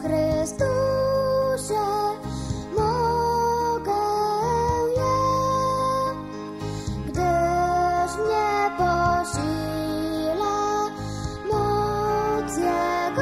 ن گ ش ن ج